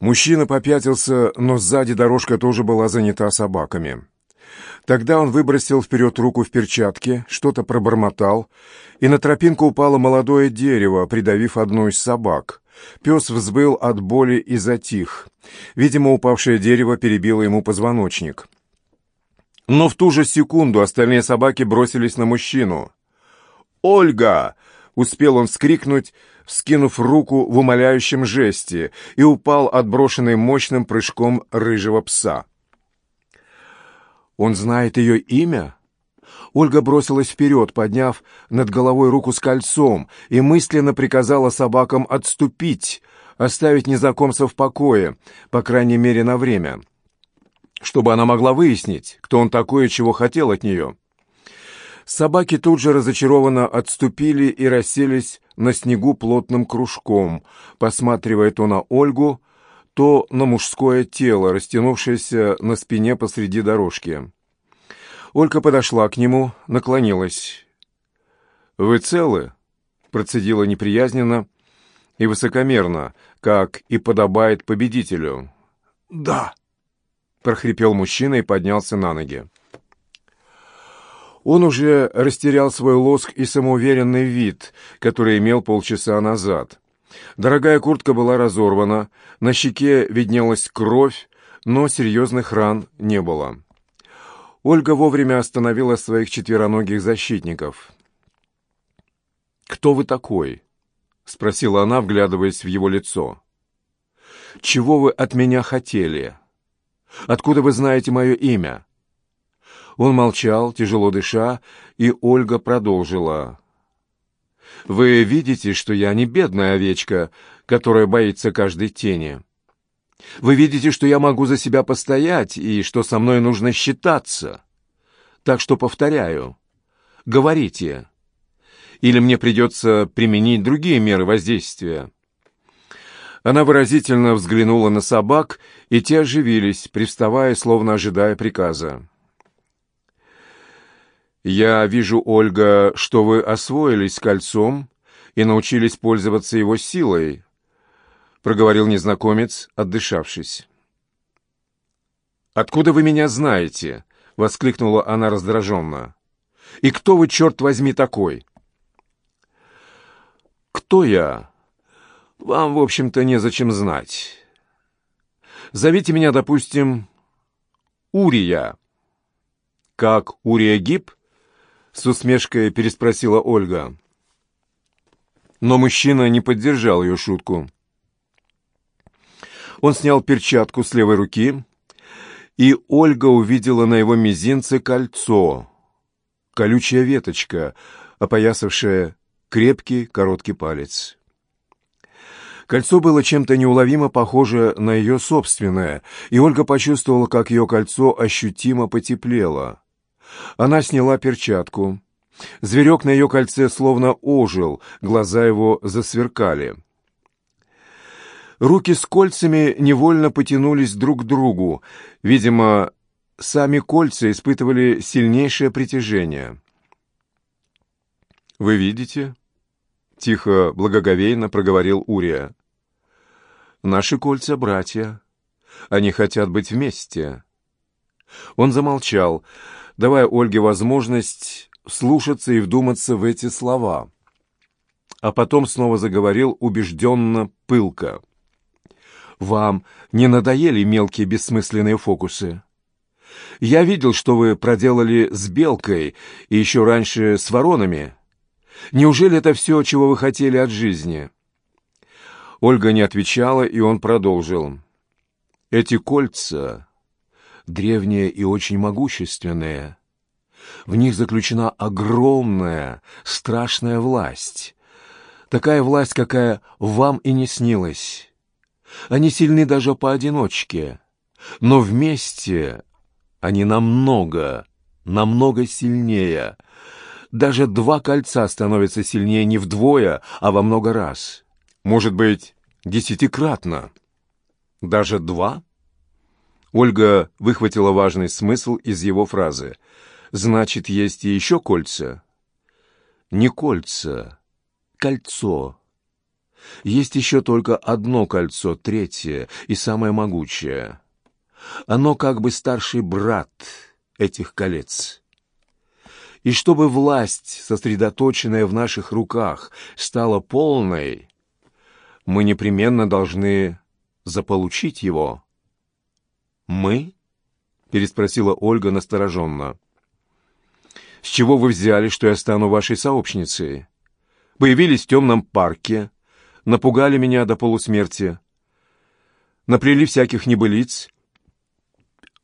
Мужчина попятился, но сзади дорожка тоже была занята собаками. Тогда он выбросил вперед руку в перчатке, что-то пробормотал, и на тропинку упало молодое дерево, придавив одну из собак. Пес взбыл от боли и затих. Видимо, упавшее дерево перебило ему позвоночник. Но в ту же секунду остальные собаки бросились на мужчину. «Ольга!» — успел он вскрикнуть, вскинув руку в умоляющем жесте, и упал отброшенный мощным прыжком рыжего пса. «Он знает ее имя?» Ольга бросилась вперед, подняв над головой руку с кольцом, и мысленно приказала собакам отступить, оставить незнакомца в покое, по крайней мере, на время, чтобы она могла выяснить, кто он такой и чего хотел от нее. Собаки тут же разочарованно отступили и расселись на снегу плотным кружком, посматривая то на Ольгу, то на мужское тело, растянувшееся на спине посреди дорожки. Ольга подошла к нему, наклонилась. «Вы целы?» — процедила неприязненно и высокомерно, как и подобает победителю. «Да», — прохрипел мужчина и поднялся на ноги. Он уже растерял свой лоск и самоуверенный вид, который имел полчаса назад. Дорогая куртка была разорвана, на щеке виднелась кровь, но серьезных ран не было. Ольга вовремя остановила своих четвероногих защитников. «Кто вы такой?» — спросила она, вглядываясь в его лицо. «Чего вы от меня хотели? Откуда вы знаете мое имя?» Он молчал, тяжело дыша, и Ольга продолжила. «Вы видите, что я не бедная овечка, которая боится каждой тени. Вы видите, что я могу за себя постоять и что со мной нужно считаться. Так что повторяю. Говорите. Или мне придется применить другие меры воздействия». Она выразительно взглянула на собак, и те оживились, привставая, словно ожидая приказа. «Я вижу, Ольга, что вы освоились кольцом и научились пользоваться его силой», — проговорил незнакомец, отдышавшись. «Откуда вы меня знаете?» — воскликнула она раздраженно. «И кто вы, черт возьми, такой?» «Кто я?» «Вам, в общем-то, незачем знать. Зовите меня, допустим, Урия». «Как Урия Гиб?» С усмешкой переспросила Ольга. Но мужчина не поддержал ее шутку. Он снял перчатку с левой руки, и Ольга увидела на его мизинце кольцо, колючая веточка, опоясавшая крепкий короткий палец. Кольцо было чем-то неуловимо похоже на ее собственное, и Ольга почувствовала, как ее кольцо ощутимо потеплело. Она сняла перчатку. Зверек на ее кольце словно ожил, глаза его засверкали. Руки с кольцами невольно потянулись друг к другу. Видимо, сами кольца испытывали сильнейшее притяжение. «Вы видите?» — тихо, благоговейно проговорил Урия. «Наши кольца — братья. Они хотят быть вместе». Он замолчал, давая Ольге возможность слушаться и вдуматься в эти слова. А потом снова заговорил убежденно, пылко. «Вам не надоели мелкие бессмысленные фокусы? Я видел, что вы проделали с Белкой и еще раньше с Воронами. Неужели это все, чего вы хотели от жизни?» Ольга не отвечала, и он продолжил. «Эти кольца древние и очень могущественные. В них заключена огромная, страшная власть. Такая власть, какая вам и не снилась. Они сильны даже поодиночке, но вместе они намного, намного сильнее. Даже два кольца становятся сильнее не вдвое, а во много раз. Может быть, десятикратно. Даже два? Ольга выхватила важный смысл из его фразы. «Значит, есть и еще кольца?» «Не кольца, кольцо. Есть еще только одно кольцо, третье и самое могучее. Оно как бы старший брат этих колец. И чтобы власть, сосредоточенная в наших руках, стала полной, мы непременно должны заполучить его. «Мы?» — переспросила Ольга настороженно. «С чего вы взяли, что я стану вашей сообщницей? Появились в темном парке, напугали меня до полусмерти, наплели всяких небылиц.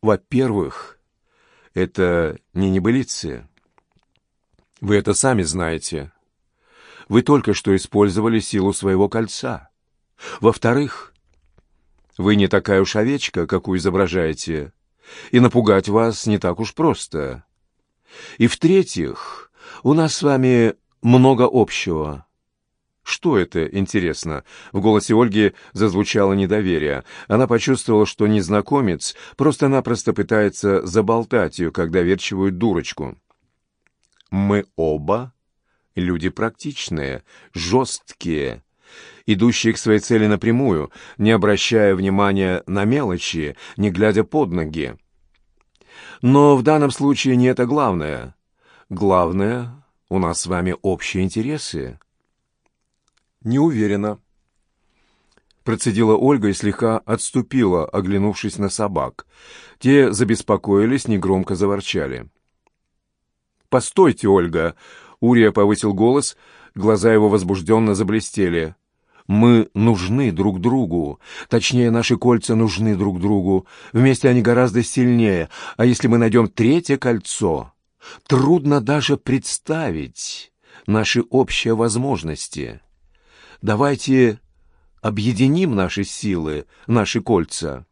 Во-первых, это не небылицы. Вы это сами знаете. Вы только что использовали силу своего кольца. Во-вторых, вы не такая уж овечка, какую изображаете, и напугать вас не так уж просто. И в-третьих, у нас с вами много общего. Что это, интересно? В голосе Ольги зазвучало недоверие. Она почувствовала, что незнакомец просто-напросто пытается заболтать ее, как доверчивую дурочку. Мы оба люди практичные, жесткие, идущие к своей цели напрямую, не обращая внимания на мелочи, не глядя под ноги. Но в данном случае не это главное. Главное, у нас с вами общие интересы. Не уверена. Процедила Ольга и слегка отступила, оглянувшись на собак. Те забеспокоились, негромко заворчали. «Постойте, Ольга!» Урия повысил голос, глаза его возбужденно заблестели. «Мы нужны друг другу. Точнее, наши кольца нужны друг другу. Вместе они гораздо сильнее. А если мы найдем третье кольцо, трудно даже представить наши общие возможности. Давайте объединим наши силы, наши кольца».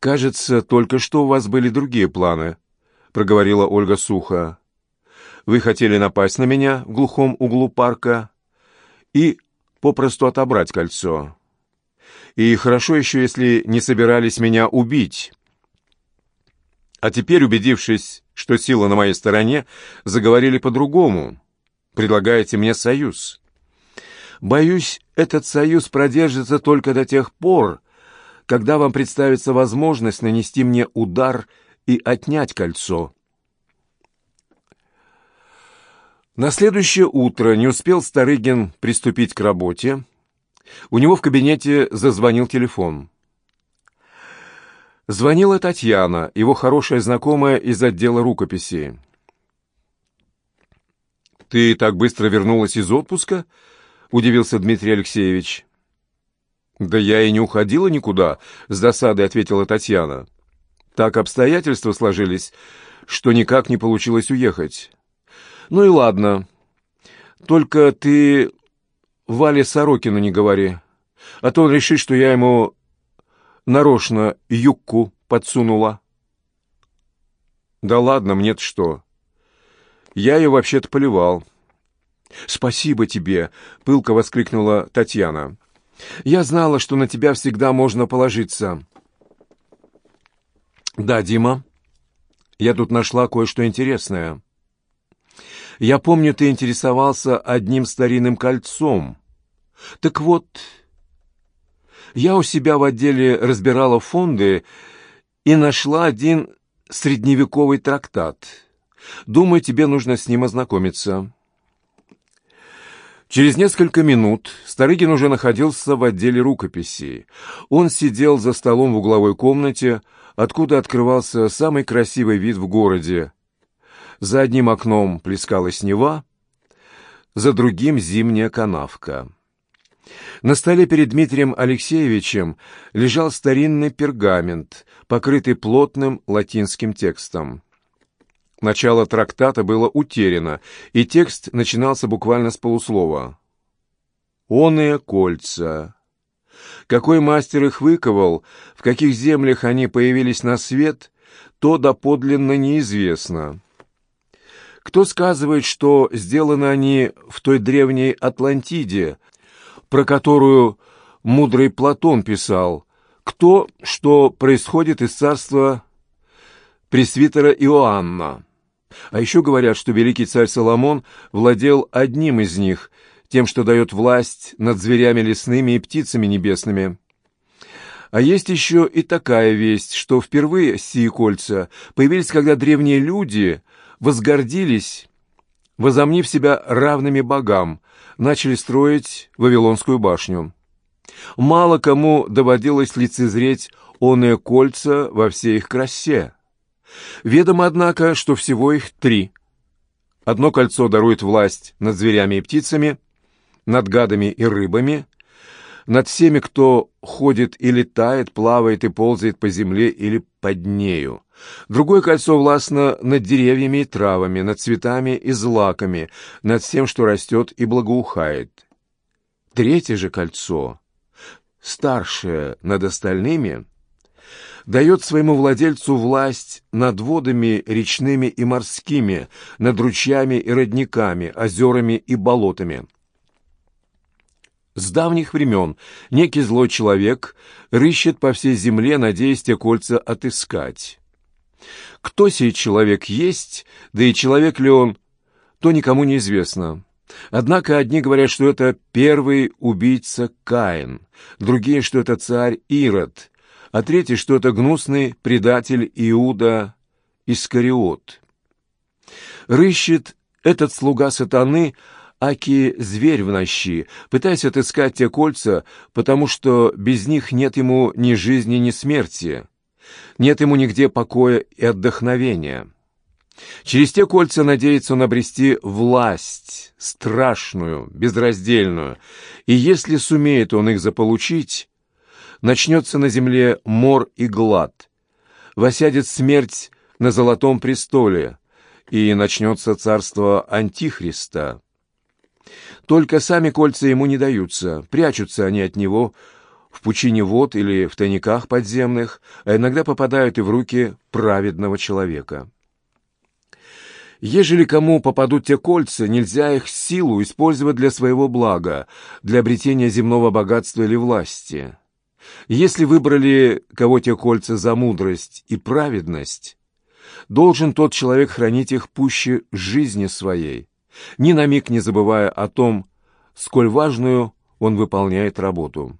«Кажется, только что у вас были другие планы», — проговорила Ольга сухо. Вы хотели напасть на меня в глухом углу парка и попросту отобрать кольцо. И хорошо еще, если не собирались меня убить. А теперь, убедившись, что сила на моей стороне, заговорили по-другому. Предлагаете мне союз. Боюсь, этот союз продержится только до тех пор, когда вам представится возможность нанести мне удар и отнять кольцо. На следующее утро не успел Старыгин приступить к работе. У него в кабинете зазвонил телефон. Звонила Татьяна, его хорошая знакомая из отдела рукописи. «Ты так быстро вернулась из отпуска?» — удивился Дмитрий Алексеевич. «Да я и не уходила никуда», — с досадой ответила Татьяна. «Так обстоятельства сложились, что никак не получилось уехать». Ну и ладно. Только ты Вале Сорокину не говори, а то он решит, что я ему нарочно юбку подсунула. Да ладно, мне-то что? Я ее вообще-то поливал. «Спасибо тебе!» — пылко воскликнула Татьяна. «Я знала, что на тебя всегда можно положиться». «Да, Дима, я тут нашла кое-что интересное». Я помню, ты интересовался одним старинным кольцом. Так вот, я у себя в отделе разбирала фонды и нашла один средневековый трактат. Думаю, тебе нужно с ним ознакомиться. Через несколько минут Старыгин уже находился в отделе рукописей. Он сидел за столом в угловой комнате, откуда открывался самый красивый вид в городе за одним окном плескалась Нева, за другим зимняя канавка. На столе перед Дмитрием Алексеевичем лежал старинный пергамент, покрытый плотным латинским текстом. Начало трактата было утеряно, и текст начинался буквально с полуслова. «Оные кольца». Какой мастер их выковал, в каких землях они появились на свет, то доподлинно неизвестно. Кто сказывает, что сделаны они в той древней Атлантиде, про которую мудрый Платон писал? Кто, что происходит из царства пресвитера Иоанна? А еще говорят, что великий царь Соломон владел одним из них, тем, что дает власть над зверями лесными и птицами небесными. А есть еще и такая весть, что впервые сии кольца появились, когда древние люди возгордились, возомнив себя равными богам, начали строить Вавилонскую башню. Мало кому доводилось лицезреть оные кольца во всей их красе. Ведомо, однако, что всего их три. Одно кольцо дарует власть над зверями и птицами, над гадами и рыбами, над всеми, кто ходит и летает, плавает и ползает по земле или под нею. Другое кольцо властно над деревьями и травами, над цветами и злаками, над всем, что растет и благоухает. Третье же кольцо, старшее над остальными, дает своему владельцу власть над водами речными и морскими, над ручьями и родниками, озерами и болотами. С давних времен некий злой человек рыщет по всей земле, надеясь те кольца отыскать. Кто сей человек есть, да и человек ли он, то никому не известно. Однако одни говорят, что это первый убийца Каин, другие, что это царь Ирод, а третий, что это гнусный предатель Иуда Искариот. Рыщет этот слуга сатаны, аки зверь в нощи, пытаясь отыскать те кольца, потому что без них нет ему ни жизни, ни смерти, нет ему нигде покоя и отдохновения. Через те кольца надеется он обрести власть, страшную, безраздельную, и если сумеет он их заполучить, начнется на земле мор и глад, восядет смерть на золотом престоле, и начнется царство Антихриста. Только сами кольца ему не даются, прячутся они от него в пучине вод или в тайниках подземных, а иногда попадают и в руки праведного человека. Ежели кому попадут те кольца, нельзя их силу использовать для своего блага, для обретения земного богатства или власти. Если выбрали кого те кольца за мудрость и праведность, должен тот человек хранить их пуще жизни своей, ни на миг не забывая о том, сколь важную он выполняет работу.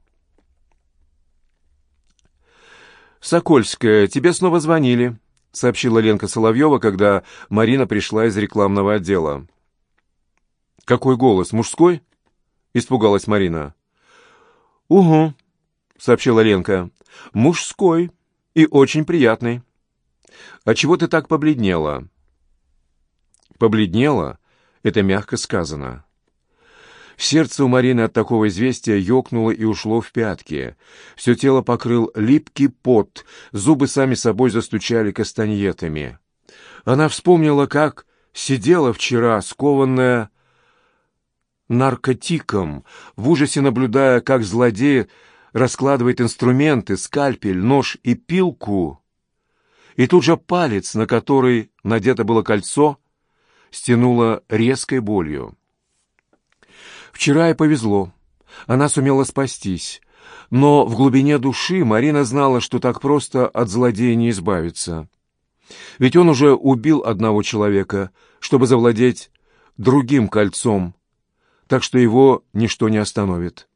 «Сокольская, тебе снова звонили», — сообщила Ленка Соловьева, когда Марина пришла из рекламного отдела. «Какой голос? Мужской?» — испугалась Марина. «Угу», — сообщила Ленка. «Мужской и очень приятный». «А чего ты так побледнела?» «Побледнела?» — это мягко сказано. Сердце у Марины от такого известия ёкнуло и ушло в пятки. Все тело покрыл липкий пот, зубы сами собой застучали кастаньетами. Она вспомнила, как сидела вчера, скованная наркотиком, в ужасе наблюдая, как злодей раскладывает инструменты, скальпель, нож и пилку, и тут же палец, на который надето было кольцо, стянуло резкой болью. Вчера ей повезло. Она сумела спастись. Но в глубине души Марина знала, что так просто от злодея не избавиться. Ведь он уже убил одного человека, чтобы завладеть другим кольцом, так что его ничто не остановит.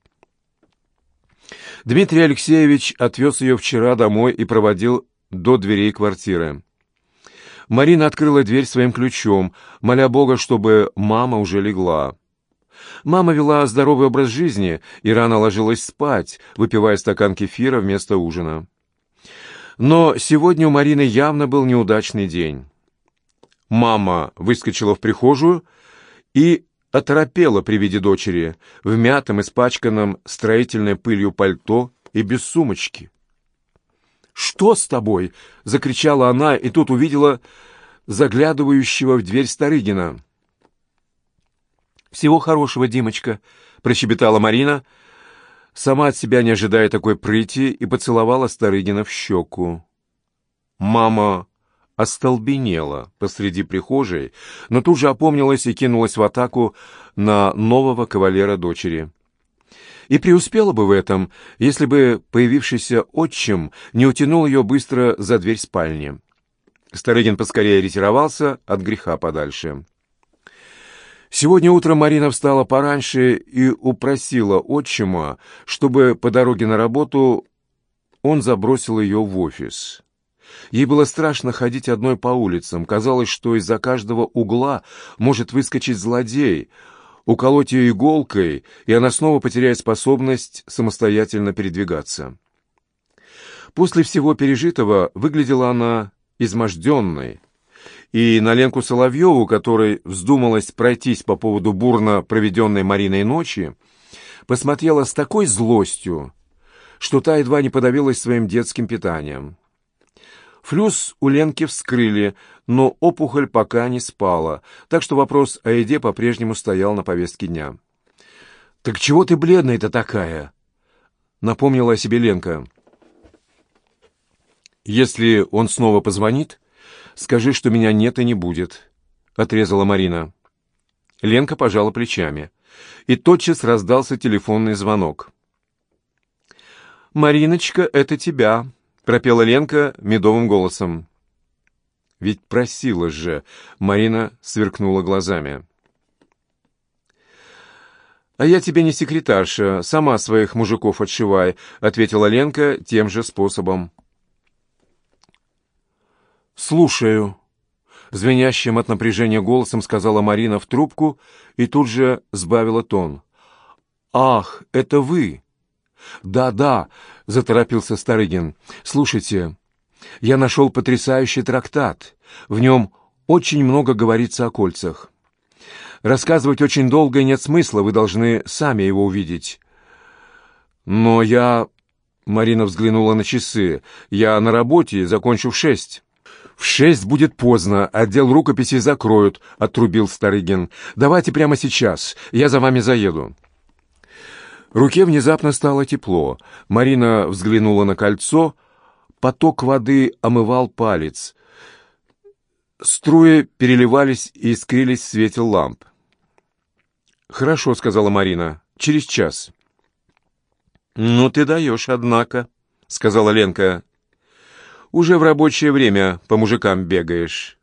Дмитрий Алексеевич отвез ее вчера домой и проводил до дверей квартиры. Марина открыла дверь своим ключом, моля Бога, чтобы мама уже легла. Мама вела здоровый образ жизни и рано ложилась спать, выпивая стакан кефира вместо ужина. Но сегодня у Марины явно был неудачный день. Мама выскочила в прихожую и оторопела при виде дочери в мятом, испачканном строительной пылью пальто и без сумочки. «Что с тобой?» — закричала она, и тут увидела заглядывающего в дверь Старыгина. «Всего хорошего, Димочка», — прощебетала Марина, сама от себя не ожидая такой прыти, и поцеловала Старыгина в щеку. Мама остолбенела посреди прихожей, но тут же опомнилась и кинулась в атаку на нового кавалера дочери. И преуспела бы в этом, если бы появившийся отчим не утянул ее быстро за дверь спальни. Старыгин поскорее ретировался от греха подальше. Сегодня утром Марина встала пораньше и упросила отчима, чтобы по дороге на работу он забросил ее в офис. Ей было страшно ходить одной по улицам. Казалось, что из-за каждого угла может выскочить злодей, уколоть ее иголкой, и она снова потеряет способность самостоятельно передвигаться. После всего пережитого выглядела она изможденной, и на Ленку Соловьеву, которой вздумалось пройтись по поводу бурно проведенной Мариной ночи, посмотрела с такой злостью, что та едва не подавилась своим детским питанием. Флюс у Ленки вскрыли, но опухоль пока не спала, так что вопрос о еде по-прежнему стоял на повестке дня. «Так чего ты бледная-то такая?» — напомнила о себе Ленка. «Если он снова позвонит, скажи, что меня нет и не будет», — отрезала Марина. Ленка пожала плечами, и тотчас раздался телефонный звонок. «Мариночка, это тебя», — пропела Ленка медовым голосом. «Ведь просила же», — Марина сверкнула глазами. «А я тебе не секретарша, сама своих мужиков отшивай», — ответила Ленка тем же способом. «Слушаю», — звенящим от напряжения голосом сказала Марина в трубку и тут же сбавила тон. «Ах, это вы!» «Да-да», — заторопился Старыгин. «Слушайте, я нашел потрясающий трактат. В нем очень много говорится о кольцах. Рассказывать очень долго и нет смысла, вы должны сами его увидеть». «Но я...» — Марина взглянула на часы. «Я на работе, закончу в шесть». «В шесть будет поздно, отдел рукописей закроют», — отрубил Старыгин. «Давайте прямо сейчас, я за вами заеду». Руке внезапно стало тепло. Марина взглянула на кольцо. Поток воды омывал палец. Струи переливались и искрились в свете ламп. «Хорошо», — сказала Марина. «Через час». «Ну ты даешь, однако», — сказала Ленка. Уже в рабочее время по мужикам бегаешь».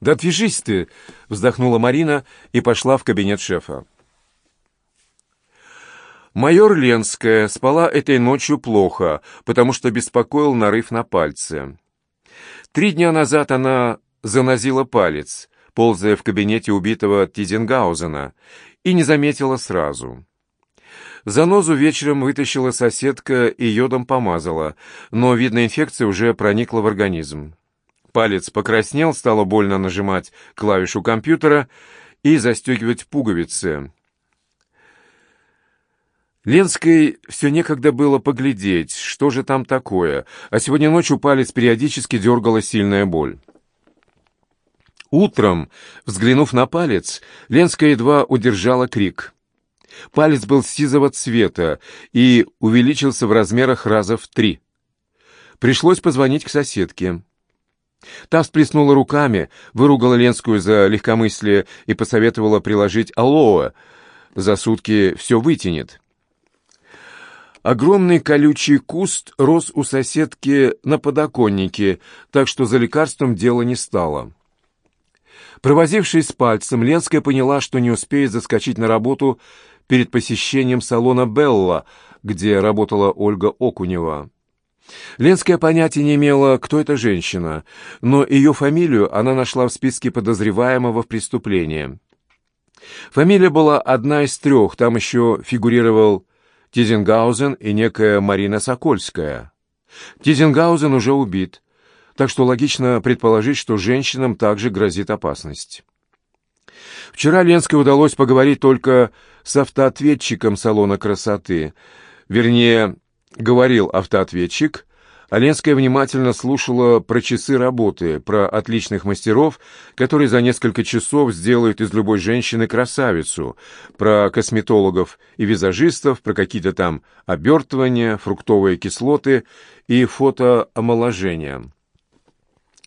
«Да отвяжись ты!» — вздохнула Марина и пошла в кабинет шефа. Майор Ленская спала этой ночью плохо, потому что беспокоил нарыв на пальце. Три дня назад она занозила палец, ползая в кабинете убитого Тизенгаузена, и не заметила сразу. Занозу вечером вытащила соседка и йодом помазала, но, видно, инфекция уже проникла в организм. Палец покраснел, стало больно нажимать клавишу компьютера и застегивать пуговицы. Ленской все некогда было поглядеть, что же там такое, а сегодня ночью палец периодически дергала сильная боль. Утром, взглянув на палец, Ленская едва удержала крик. Палец был сизого цвета и увеличился в размерах раза в три. Пришлось позвонить к соседке. Та всплеснула руками, выругала Ленскую за легкомыслие и посоветовала приложить алоэ. За сутки все вытянет. Огромный колючий куст рос у соседки на подоконнике, так что за лекарством дело не стало. Провозившись пальцем, Ленская поняла, что не успеет заскочить на работу перед посещением салона «Белла», где работала Ольга Окунева. Ленская понятия не имела, кто эта женщина, но ее фамилию она нашла в списке подозреваемого в преступлении. Фамилия была одна из трех, там еще фигурировал Тизенгаузен и некая Марина Сокольская. Тизенгаузен уже убит, так что логично предположить, что женщинам также грозит опасность. Вчера Ленской удалось поговорить только с автоответчиком салона красоты. Вернее, говорил автоответчик, а Ленская внимательно слушала про часы работы, про отличных мастеров, которые за несколько часов сделают из любой женщины красавицу, про косметологов и визажистов, про какие-то там обертывания, фруктовые кислоты и фотоомоложения.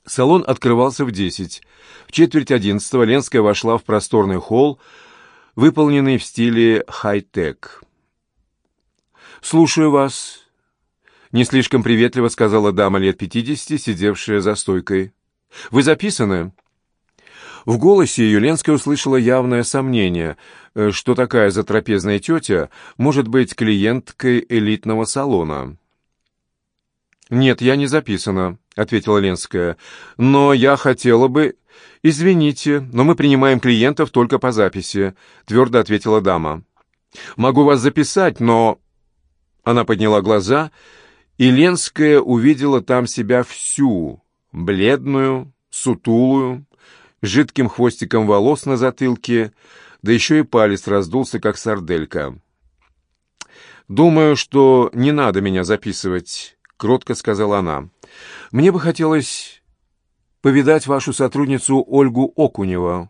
Салон открывался в десять. В четверть одиннадцатого Ленская вошла в просторный холл, выполненный в стиле хай-тек. «Слушаю вас», — не слишком приветливо сказала дама лет пятидесяти, сидевшая за стойкой. «Вы записаны?» В голосе ее услышала явное сомнение, э, что такая затрапезная тетя может быть клиенткой элитного салона. «Нет, я не записана», — ответила Ленская. «Но я хотела бы...» «Извините, но мы принимаем клиентов только по записи», — твердо ответила дама. «Могу вас записать, но...» Она подняла глаза, и Ленская увидела там себя всю, бледную, сутулую, жидким хвостиком волос на затылке, да еще и палец раздулся, как сарделька. «Думаю, что не надо меня записывать», — кротко сказала она. «Мне бы хотелось повидать вашу сотрудницу Ольгу Окунева».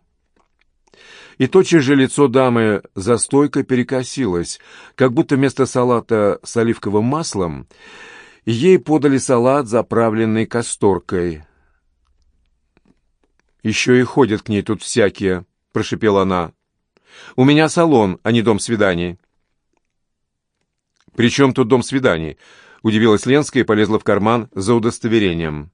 И тотчас же лицо дамы за стойкой перекосилось, как будто вместо салата с оливковым маслом ей подали салат, заправленный касторкой. «Еще и ходят к ней тут всякие», — прошепела она. «У меня салон, а не дом свиданий». «При чем тут дом свиданий?» — удивилась Ленская и полезла в карман за удостоверением.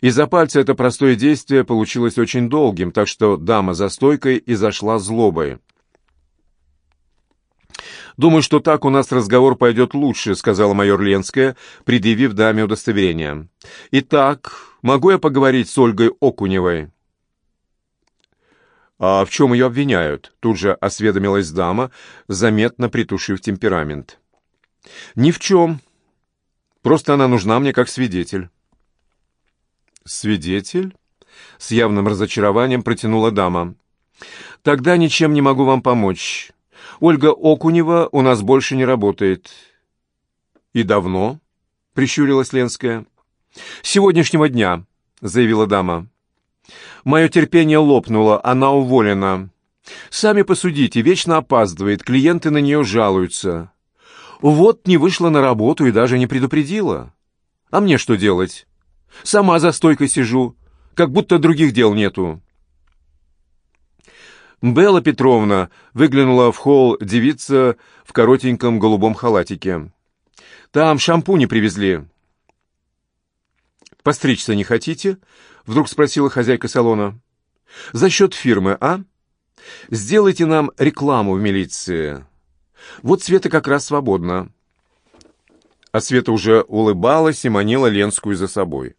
Из-за пальца это простое действие получилось очень долгим, так что дама за стойкой и зашла злобой. «Думаю, что так у нас разговор пойдет лучше», — сказала майор Ленская, предъявив даме удостоверение. «Итак, могу я поговорить с Ольгой Окуневой?» «А в чем ее обвиняют?» — тут же осведомилась дама, заметно притушив темперамент. «Ни в чем. Просто она нужна мне как свидетель». «Свидетель?» — с явным разочарованием протянула дама. «Тогда ничем не могу вам помочь. Ольга Окунева у нас больше не работает». «И давно?» — прищурилась Ленская. «С сегодняшнего дня», — заявила дама. Мое терпение лопнуло, она уволена. Сами посудите, вечно опаздывает, клиенты на нее жалуются. Вот не вышла на работу и даже не предупредила. А мне что делать? Сама за стойкой сижу, как будто других дел нету. Белла Петровна выглянула в холл девица в коротеньком голубом халатике. «Там шампуни привезли». «Постричься не хотите?» — вдруг спросила хозяйка салона. «За счет фирмы, а? Сделайте нам рекламу в милиции. Вот Света как раз свободна». А Света уже улыбалась и манила Ленскую за собой.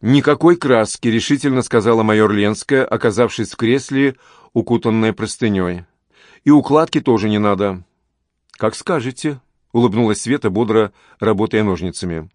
«Никакой краски», — решительно сказала майор Ленская, оказавшись в кресле, укутанная простыней. «И укладки тоже не надо». «Как скажете», — улыбнулась Света, бодро работая ножницами.